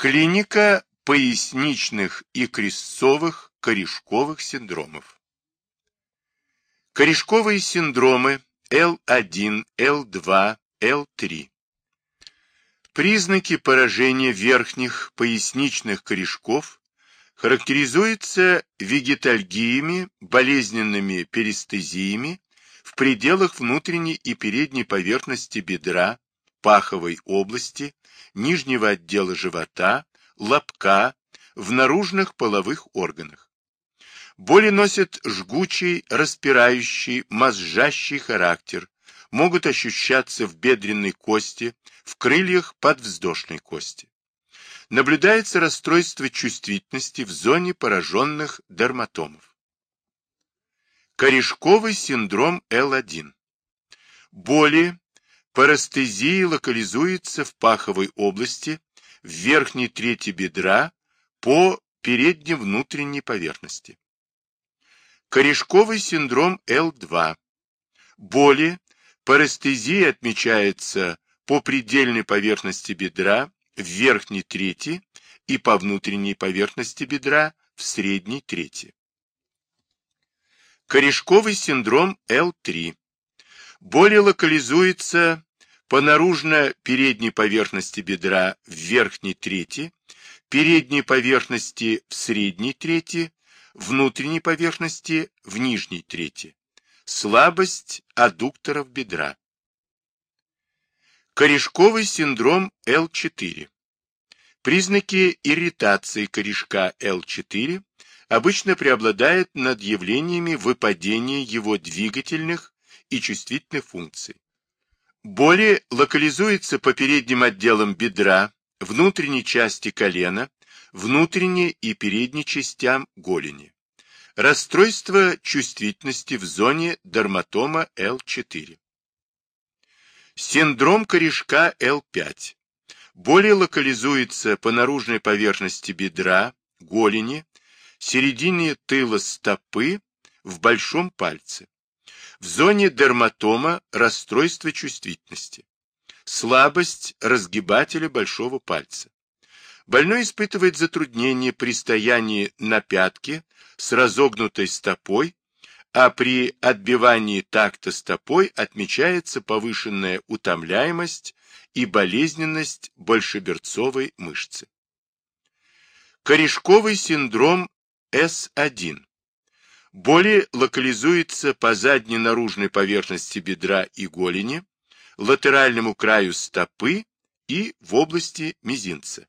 Клиника поясничных и крестцовых корешковых синдромов. Корешковые синдромы L1, L2, L3. Признаки поражения верхних поясничных корешков характеризуются вегетальгиями, болезненными перистезиями в пределах внутренней и передней поверхности бедра, паховой области, нижнего отдела живота, лобка, в наружных половых органах. Боли носят жгучий, распирающий, мозжащий характер, могут ощущаться в бедренной кости, в крыльях подвздошной кости. Наблюдается расстройство чувствительности в зоне пораженных дерматомов. Корешковый синдром Л1. Боли, парастезии локализуются в паховой области, в верхней трети бедра, по передней внутренней поверхности. Корешковый синдром Л2. Боли, парастезия отмечается по предельной поверхности бедра в верхней трети и по внутренней поверхности бедра в средней трети. Корешковый синдром Л3. Боли локализуется по наружно-передней поверхности бедра в верхней трети, передней поверхности в средней трети, внутренней поверхности в нижней трети. Слабость аддукторов бедра. Корешковый синдром Л4. Признаки ирритации корешка Л4 обычно преобладают над явлениями выпадения его двигательных и чувствительных функций. Боли локализуются по передним отделам бедра, внутренней части колена, внутренней и передней частям голени. Расстройство чувствительности в зоне дерматома Л4. Синдром корешка Л5. Боли локализуются по наружной поверхности бедра, голени, середине тыла стопы, в большом пальце. В зоне дерматома расстройство чувствительности. Слабость разгибателя большого пальца. Больной испытывает затруднение при стоянии на пятке с разогнутой стопой, а при отбивании такта стопой отмечается повышенная утомляемость и болезненность большеберцовой мышцы. Корешковый синдром с1. Боли локализуются по задней наружной поверхности бедра и голени, латеральному краю стопы и в области мизинца.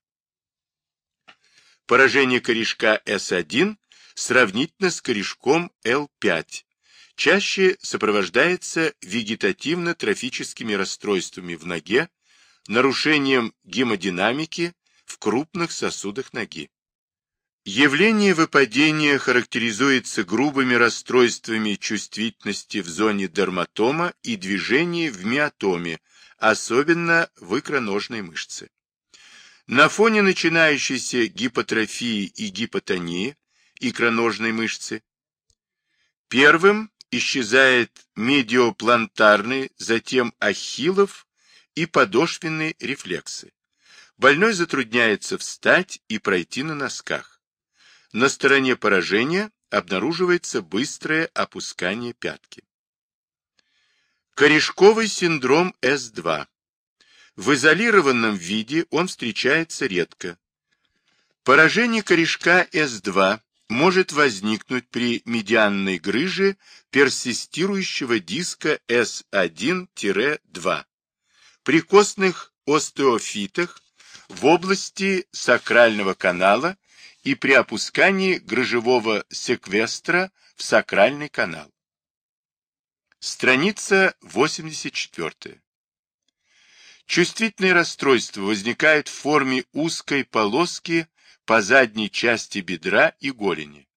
Поражение корешка С1 сравнительно с корешком Л5. Чаще сопровождается вегетативно-трофическими расстройствами в ноге, нарушением гемодинамики в крупных сосудах ноги. Явление выпадения характеризуется грубыми расстройствами чувствительности в зоне дерматома и движении в миотоме, особенно в икроножной мышце. На фоне начинающейся гипотрофии и гипотонии икроножной мышцы первым исчезает медиоплантарный, затем ахиллов и подошвенные рефлексы. Больной затрудняется встать и пройти на носках. На стороне поражения обнаруживается быстрое опускание пятки. Корешковый синдром С2. В изолированном виде он встречается редко. Поражение корешка С2 может возникнуть при медианной грыже персистирующего диска С1-2, при костных остеофитах в области сакрального канала и при опускании грыжевого секвестра в сакральный канал. Страница 84. Чувствительные расстройства возникают в форме узкой полоски по задней части бедра и голени.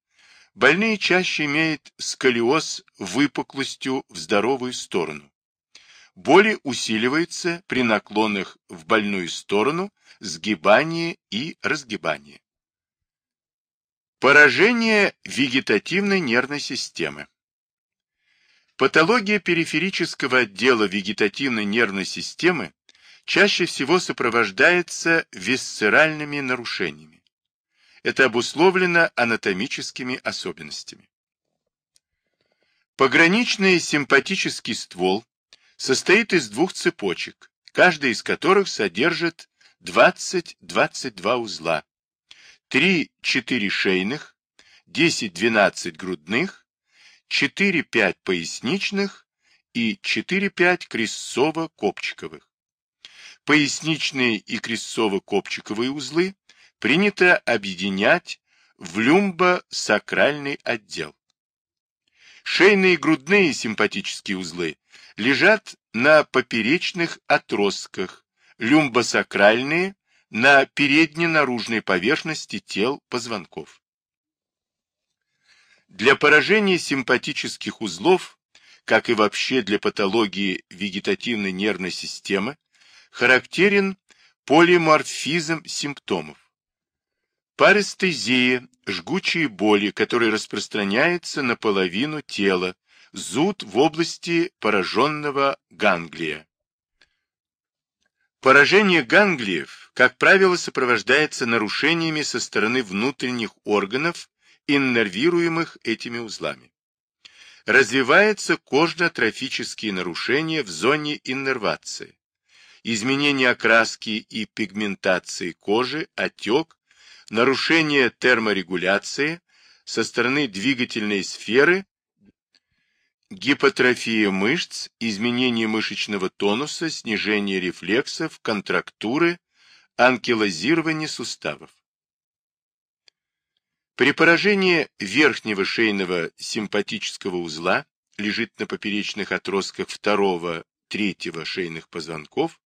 Больные чаще имеют сколиоз выпуклостью в здоровую сторону. Боли усиливаются при наклонах в больную сторону, сгибании и разгибании. Поражение вегетативной нервной системы. Патология периферического отдела вегетативной нервной системы чаще всего сопровождается висцеральными нарушениями. Это обусловлено анатомическими особенностями. Пограничный симпатический ствол состоит из двух цепочек, каждая из которых содержит 20-22 узла, 3-4 шейных, 10-12 грудных, 4-5 поясничных и 4-5 крестцово-копчиковых. Поясничные и крестцово-копчиковые узлы принято объединять в люмбо-сакральный отдел. Шейные и грудные симпатические узлы лежат на поперечных отростках, люмбосакральные на передне-наружной поверхности тел позвонков. Для поражения симпатических узлов, как и вообще для патологии вегетативной нервной системы, характерен полиморфизм симптомов. Парестезия, жгучие боли, которые распространяются на половину тела, зуд в области пораженного ганглия. Поражение ганглиев, как правило, сопровождается нарушениями со стороны внутренних органов, иннервируемых этими узлами. Развиваются кожно-трофические нарушения в зоне иннервации, изменение окраски и пигментации кожи, отек, нарушение терморегуляции со стороны двигательной сферы гипотрофия мышц, изменение мышечного тонуса, снижение рефлексов, контрактуры, анкилозирование суставов. При поражении верхнего шейного симпатического узла лежит на поперечных отростках второго, третьего шейных позвонков,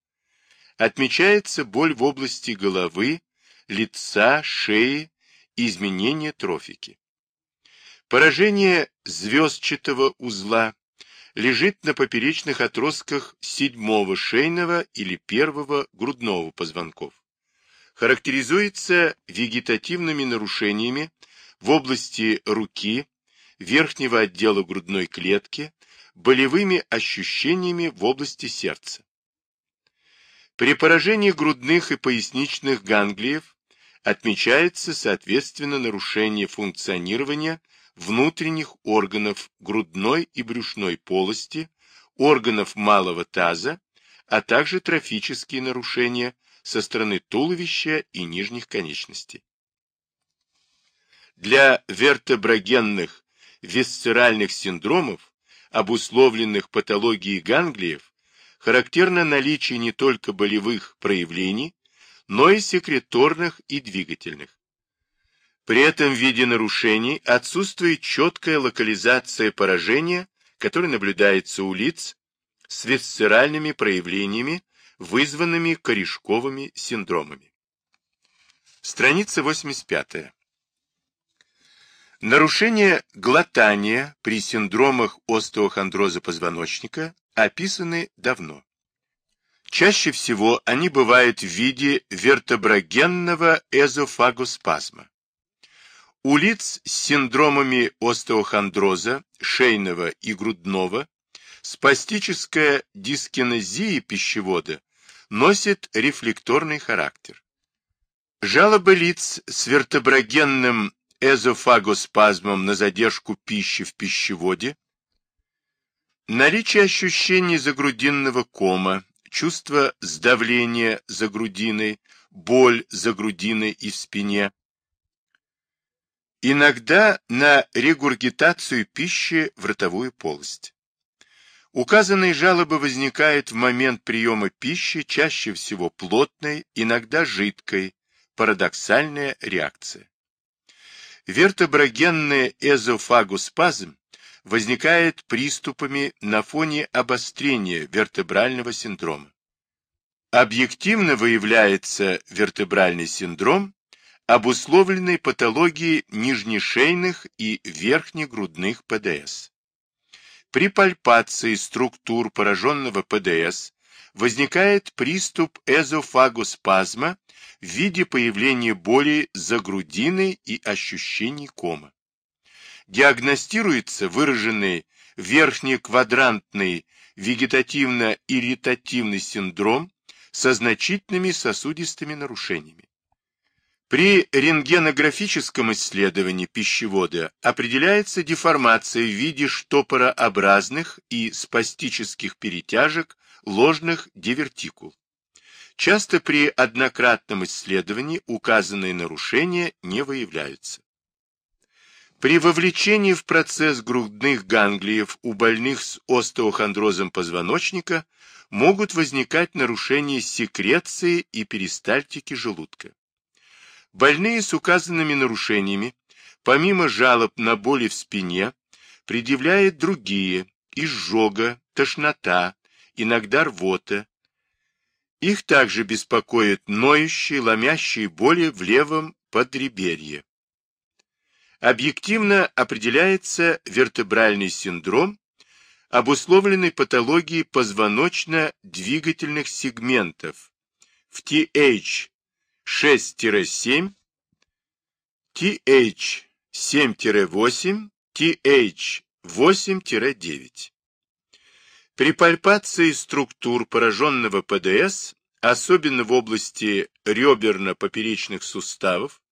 отмечается боль в области головы, лица, шеи, изменение трофики. Поражение звездчатого узла лежит на поперечных отростках седьмого шейного или первого грудного позвонков. Характеризуется вегетативными нарушениями в области руки, верхнего отдела грудной клетки, болевыми ощущениями в области сердца. При поражении грудных и поясничных ганглиев отмечается, соответственно, нарушение функционирования внутренних органов грудной и брюшной полости, органов малого таза, а также трофические нарушения со стороны туловища и нижних конечностей. Для вертеброгенных висцеральных синдромов, обусловленных патологией ганглиев, характерно наличие не только болевых проявлений, но и секреторных и двигательных. При этом в виде нарушений отсутствует четкая локализация поражения, которая наблюдается у лиц с висцеральными проявлениями, вызванными корешковыми синдромами. Страница 85. Нарушения глотания при синдромах остеохондроза позвоночника описаны давно. Чаще всего они бывают в виде вертеброгенного эзофагоспазма. У лиц с синдромами остеохондроза, шейного и грудного спастическая дискинезия пищевода носит рефлекторный характер. Жалобы лиц с вертеброгенным эзофагоспазмом на задержку пищи в пищеводе, наличие ощущений загрудинного кома, чувство сдавления за грудиной, боль за грудиной и в спине, Иногда на регургитацию пищи в ротовую полость. Указанные жалобы возникают в момент приема пищи, чаще всего плотной, иногда жидкой, парадоксальная реакция. Вертеброгенный эзофагоспазм возникает приступами на фоне обострения вертебрального синдрома. Объективно выявляется вертебральный синдром обусловленной патологией нижнешейных и верхнегрудных ПДС. При пальпации структур пораженного ПДС возникает приступ эзофагоспазма в виде появления боли за грудиной и ощущений кома. Диагностируется выраженный верхнеквадрантный вегетативно-ирритативный синдром со значительными сосудистыми нарушениями. При рентгенографическом исследовании пищевода определяется деформация в виде штопорообразных и спастических перетяжек ложных дивертикул. Часто при однократном исследовании указанные нарушения не выявляются. При вовлечении в процесс грудных ганглиев у больных с остеохондрозом позвоночника могут возникать нарушения секреции и перистальтики желудка. Больные с указанными нарушениями, помимо жалоб на боли в спине, предъявляют другие – изжога, тошнота, иногда рвота. Их также беспокоят ноющие, ломящие боли в левом подреберье. Объективно определяется вертебральный синдром, обусловленный патологией позвоночно-двигательных сегментов в TH 6-7, TH7-8, TH8-9. При пальпации структур пораженного ПДС, особенно в области реберно-поперечных суставов,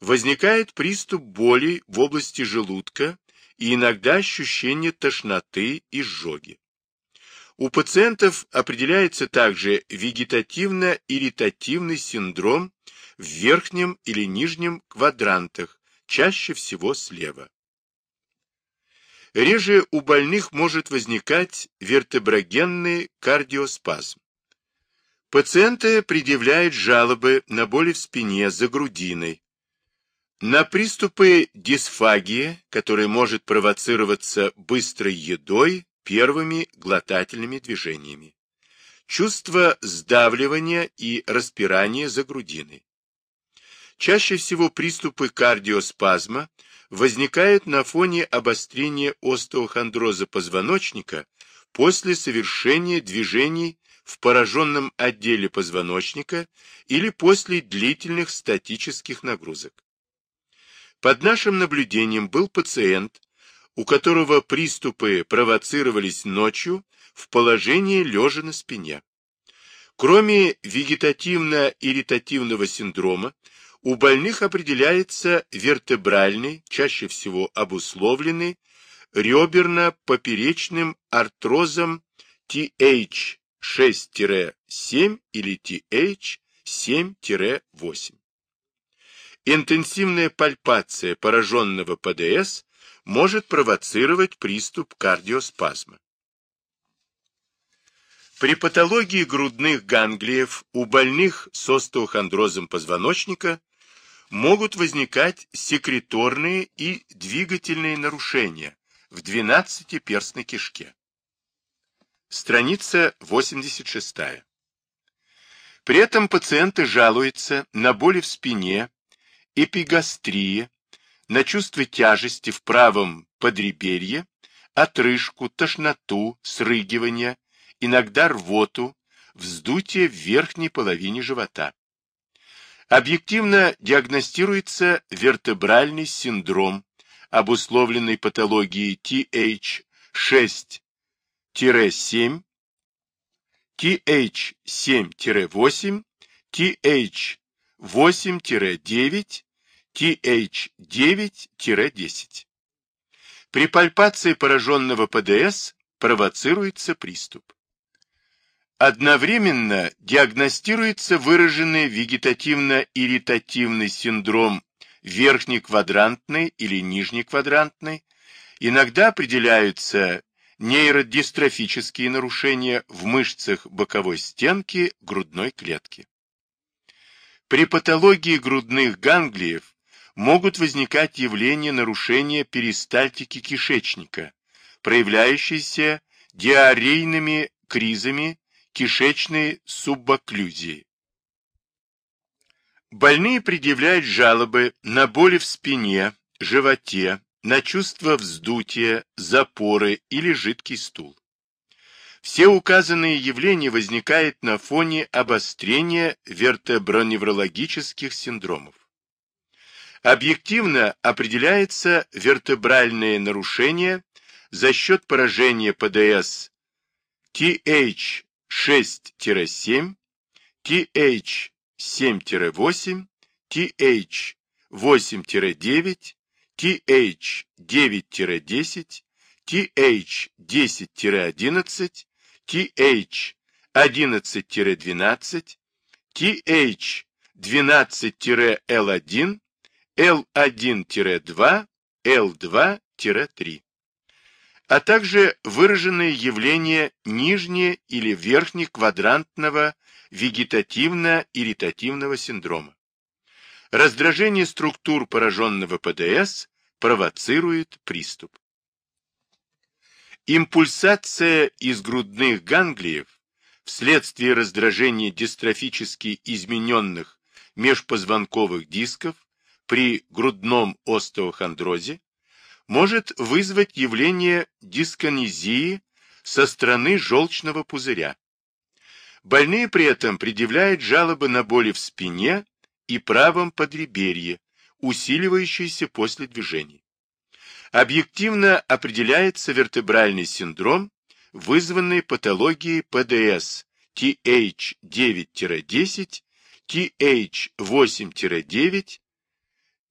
возникает приступ боли в области желудка и иногда ощущение тошноты и изжоги. У пациентов определяется также вегетативно-ирритативный синдром в верхнем или нижнем квадрантах, чаще всего слева. Реже у больных может возникать вертеброгенный кардиоспазм. Пациенты предъявляют жалобы на боли в спине, за грудиной, на приступы дисфагии, которые может провоцироваться быстрой едой, первыми глотательными движениями. Чувство сдавливания и распирания за грудиной. Чаще всего приступы кардиоспазма возникают на фоне обострения остеохондроза позвоночника после совершения движений в пораженном отделе позвоночника или после длительных статических нагрузок. Под нашим наблюдением был пациент, у которого приступы провоцировались ночью в положении лежа на спине. Кроме вегетативно-ирритативного синдрома, у больных определяется вертебральный, чаще всего обусловленный, реберно-поперечным артрозом TH6-7 или TH7-8. Интенсивная пальпация пораженного ПДС может провоцировать приступ кардиоспазма. При патологии грудных ганглиев у больных с остеохондрозом позвоночника могут возникать секреторные и двигательные нарушения в 12-перстной кишке. Страница 86. При этом пациенты жалуются на боли в спине, эпигастрии, на чувство тяжести в правом подреберье, отрыжку, тошноту, срыгивание, иногда рвоту, вздутие в верхней половине живота. Объективно диагностируется вертебральный синдром, обусловленный патологией TH6-7, TH7-8, TH8-9, TH9-10. При пальпации пораженного ПДС провоцируется приступ. Одновременно диагностируется выраженный вегетативно-ирритативный синдром верхнеквадрантный или нижнеквадрантный, иногда определяются нейродистрофические нарушения в мышцах боковой стенки грудной клетки. При патологии грудных ганглиев могут возникать явления нарушения перистальтики кишечника, проявляющиеся диарейными кризами кишечной субокклюзии. Больные предъявляют жалобы на боли в спине, животе, на чувство вздутия, запоры или жидкий стул. Все указанные явления возникают на фоне обострения вертеброневрологических синдромов. Объективно определяется вертебральное нарушение за счет поражения ПДС TH6-7, TH7-8, TH8-9, TH9-10, TH10-11, TH11-12, TH12-L1, L1-2, L2-3, а также выраженные явления нижне- или верхнеквадрантного вегетативно-ирритативного синдрома. Раздражение структур пораженного ПДС провоцирует приступ. Импульсация из грудных ганглиев вследствие раздражения дистрофически измененных межпозвонковых дисков при грудном остеохондрозе может вызвать явление дисконезии со стороны желчного пузыря. Больные при этом предъявляют жалобы на боли в спине и правом подреберье, усиливающиеся после движений. Объективно определяется вертебральный синдром, вызванный патологией ПДС TH9-10, TH8-9,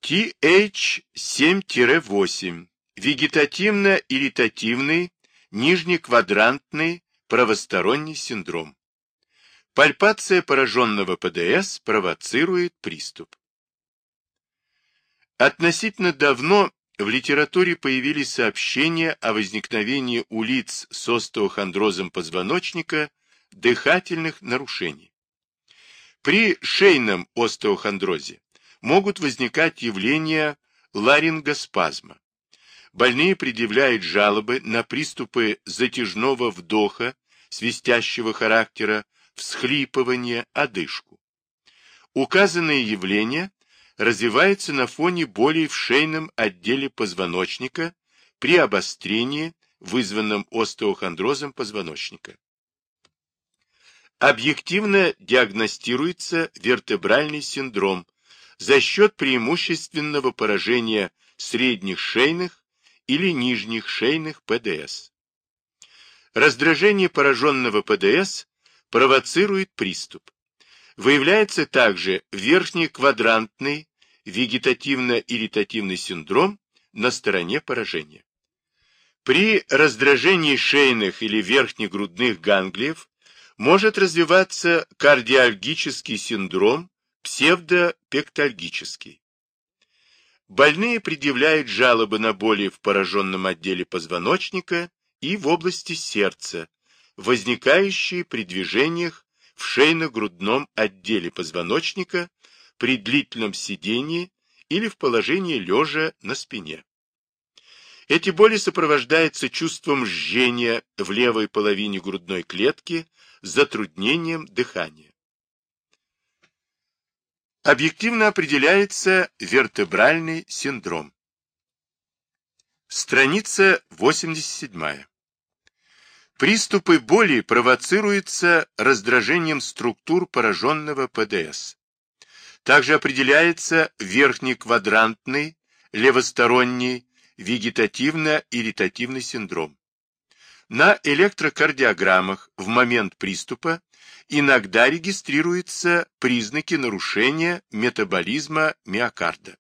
TH7-8, вегетативно-ирритативный, нижнеквадрантный правосторонний синдром. Пальпация пораженного ПДС провоцирует приступ. Относительно давно в литературе появились сообщения о возникновении у лиц с остеохондрозом позвоночника дыхательных нарушений. При шейном остеохондрозе могут возникать явления ларингоспазма. Больные предъявляют жалобы на приступы затяжного вдоха, свистящего характера, всхлипывания, одышку. Указанные явления развиваются на фоне боли в шейном отделе позвоночника при обострении, вызванном остеохондрозом позвоночника. Объективно диагностируется вертебральный синдром за счет преимущественного поражения средних шейных или нижних шейных ПДС. Раздражение пораженного ПДС провоцирует приступ. Выявляется также верхнеквадрантный вегетативно-ирритативный синдром на стороне поражения. При раздражении шейных или верхнегрудных ганглиев может развиваться кардиальгический синдром, псевдопектальгический. Больные предъявляют жалобы на боли в пораженном отделе позвоночника и в области сердца, возникающие при движениях в шейно-грудном отделе позвоночника при длительном сидении или в положении лежа на спине. Эти боли сопровождаются чувством жжения в левой половине грудной клетки затруднением дыхания. Объективно определяется вертебральный синдром. Страница 87. Приступы боли провоцируются раздражением структур пораженного ПДС. Также определяется верхнеквадрантный, левосторонний, вегетативно-ирритативный синдром. На электрокардиограммах в момент приступа иногда регистрируются признаки нарушения метаболизма миокарда.